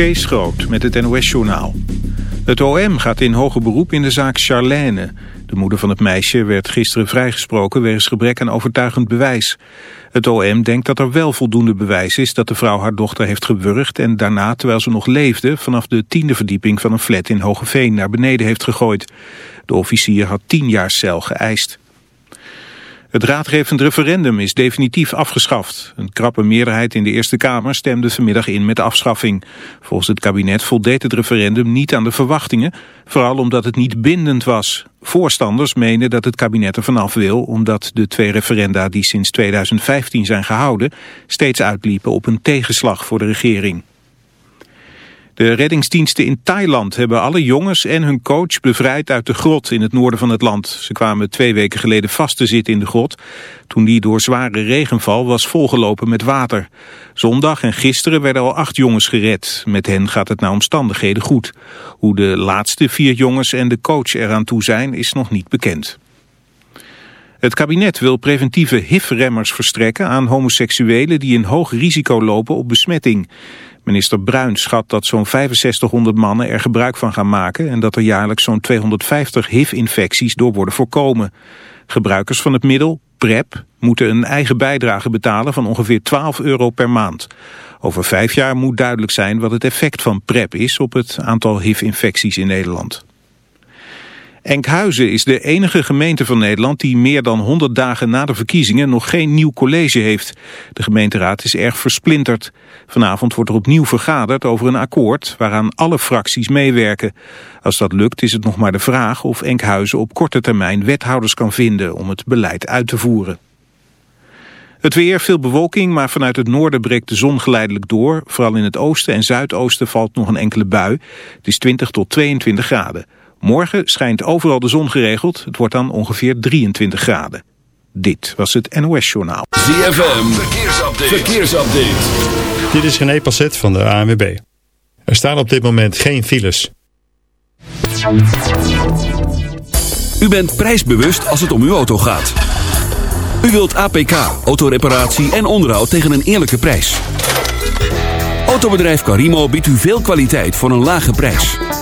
Kees Groot met het NOS-journaal. Het OM gaat in hoger beroep in de zaak Charlène. De moeder van het meisje werd gisteren vrijgesproken wegens gebrek aan overtuigend bewijs. Het OM denkt dat er wel voldoende bewijs is dat de vrouw haar dochter heeft gewurgd... en daarna, terwijl ze nog leefde, vanaf de tiende verdieping van een flat in Hogeveen naar beneden heeft gegooid. De officier had tien jaar cel geëist. Het raadgevend referendum is definitief afgeschaft. Een krappe meerderheid in de Eerste Kamer stemde vanmiddag in met afschaffing. Volgens het kabinet voldeed het referendum niet aan de verwachtingen, vooral omdat het niet bindend was. Voorstanders menen dat het kabinet er vanaf wil, omdat de twee referenda die sinds 2015 zijn gehouden, steeds uitliepen op een tegenslag voor de regering. De reddingsdiensten in Thailand hebben alle jongens en hun coach bevrijd uit de grot in het noorden van het land. Ze kwamen twee weken geleden vast te zitten in de grot, toen die door zware regenval was volgelopen met water. Zondag en gisteren werden al acht jongens gered. Met hen gaat het naar omstandigheden goed. Hoe de laatste vier jongens en de coach eraan toe zijn, is nog niet bekend. Het kabinet wil preventieve HIV-remmers verstrekken aan homoseksuelen die een hoog risico lopen op besmetting. Minister Bruin schat dat zo'n 6500 mannen er gebruik van gaan maken... en dat er jaarlijks zo'n 250 HIV-infecties door worden voorkomen. Gebruikers van het middel, PrEP, moeten een eigen bijdrage betalen van ongeveer 12 euro per maand. Over vijf jaar moet duidelijk zijn wat het effect van PrEP is op het aantal HIV-infecties in Nederland. Enkhuizen is de enige gemeente van Nederland die meer dan 100 dagen na de verkiezingen nog geen nieuw college heeft. De gemeenteraad is erg versplinterd. Vanavond wordt er opnieuw vergaderd over een akkoord waaraan alle fracties meewerken. Als dat lukt is het nog maar de vraag of Enkhuizen op korte termijn wethouders kan vinden om het beleid uit te voeren. Het weer, veel bewolking, maar vanuit het noorden breekt de zon geleidelijk door. Vooral in het oosten en zuidoosten valt nog een enkele bui. Het is 20 tot 22 graden. Morgen schijnt overal de zon geregeld. Het wordt dan ongeveer 23 graden. Dit was het NOS Journaal. ZFM, verkeersupdate. verkeersupdate. Dit is René Passet van de ANWB. Er staan op dit moment geen files. U bent prijsbewust als het om uw auto gaat. U wilt APK, autoreparatie en onderhoud tegen een eerlijke prijs. Autobedrijf Carimo biedt u veel kwaliteit voor een lage prijs.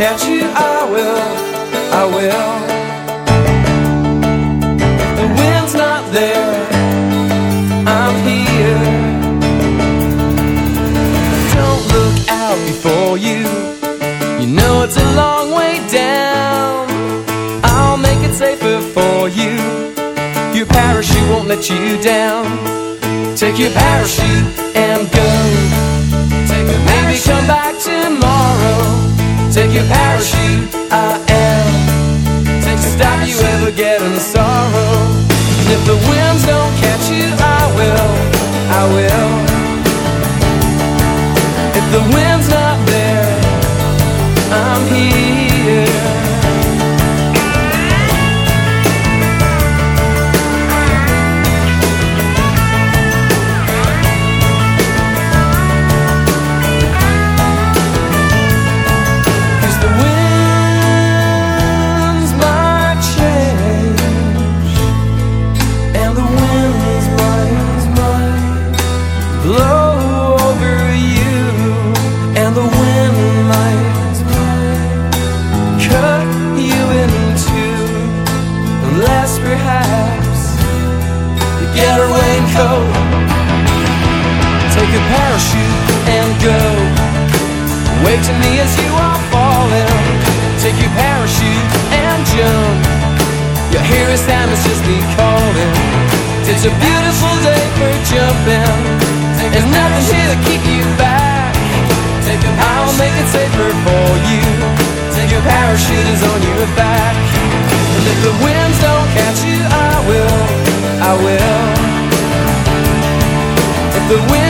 Catch you, I will, I will. The wind's not there, I'm here. Don't look out before you, you know it's a long way down. I'll make it safer for you, your parachute won't let you down. Take your parachute and go. Take a Maybe come back. Take your parachute, I am. Take the stop you ever get getting the song. shooters on your back. And if the winds don't catch you, I will, I will. If the wind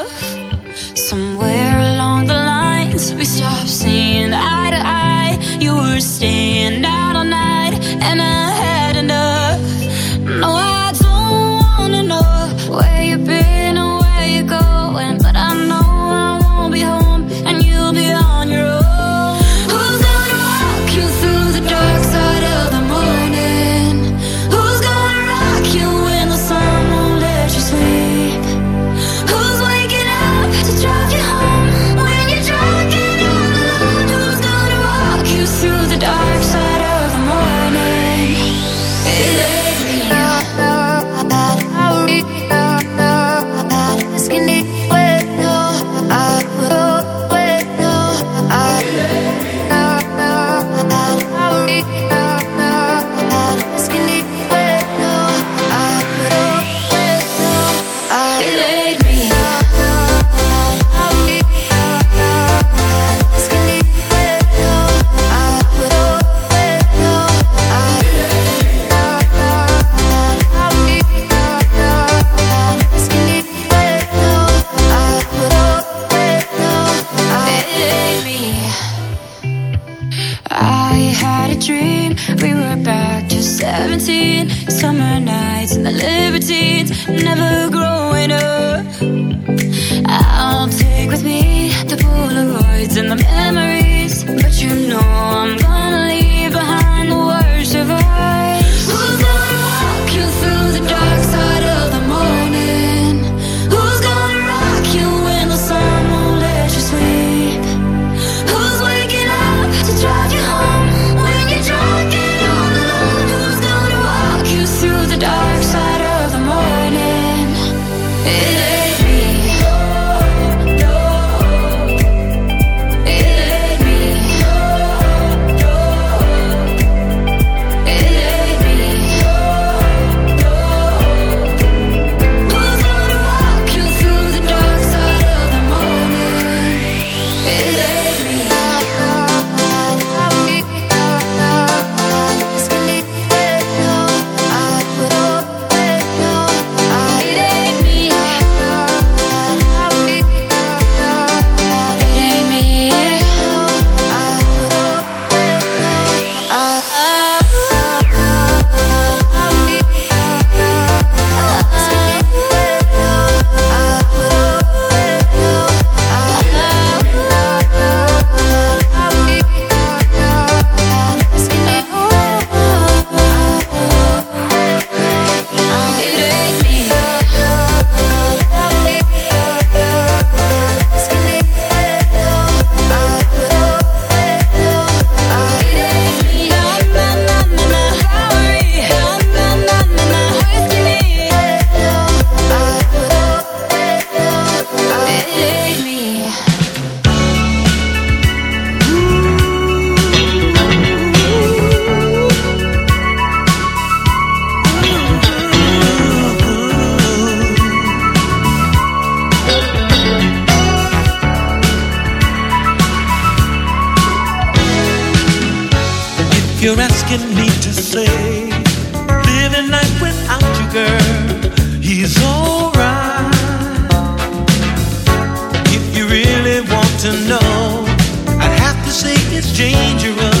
it's dangerous.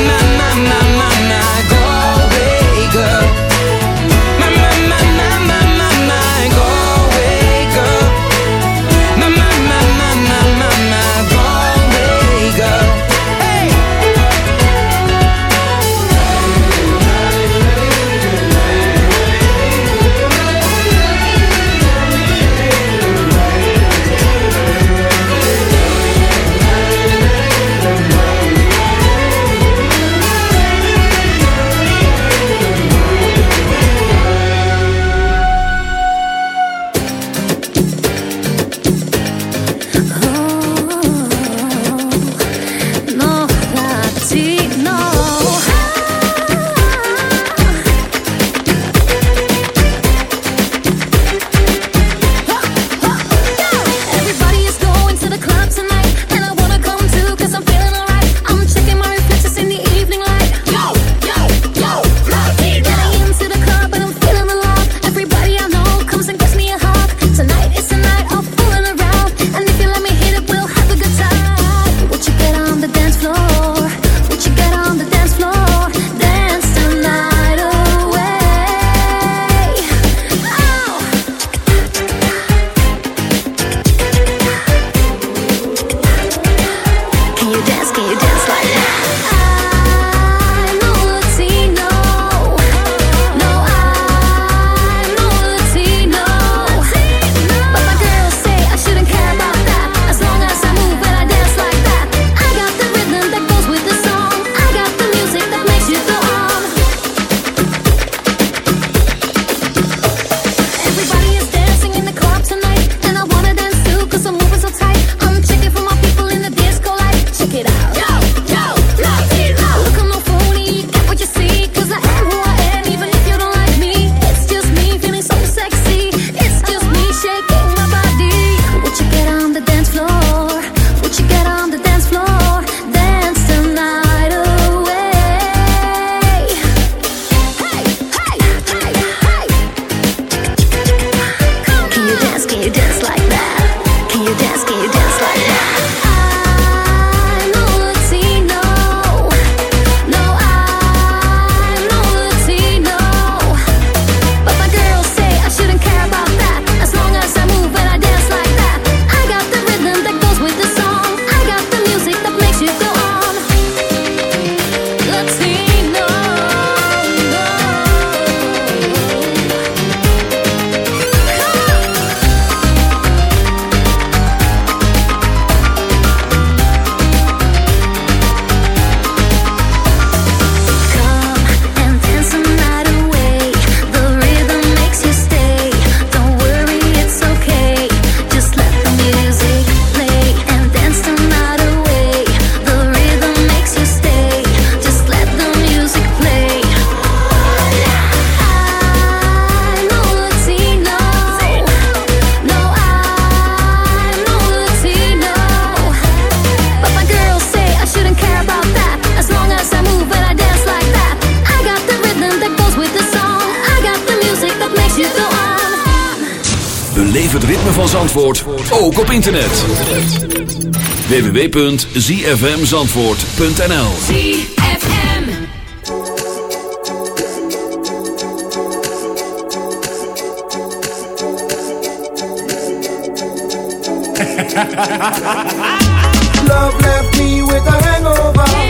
My, my, my, my, my, www.zfmzandvoort.nl ZFM. Love left me with a hangover.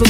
of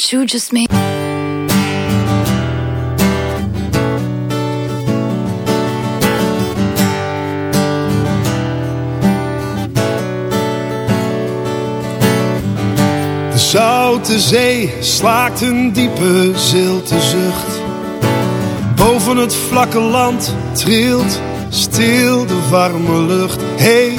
Just. De zoute zee slaakt een diepe zilte zucht. Boven het vlakke land trilt stil de warme lucht. Hey,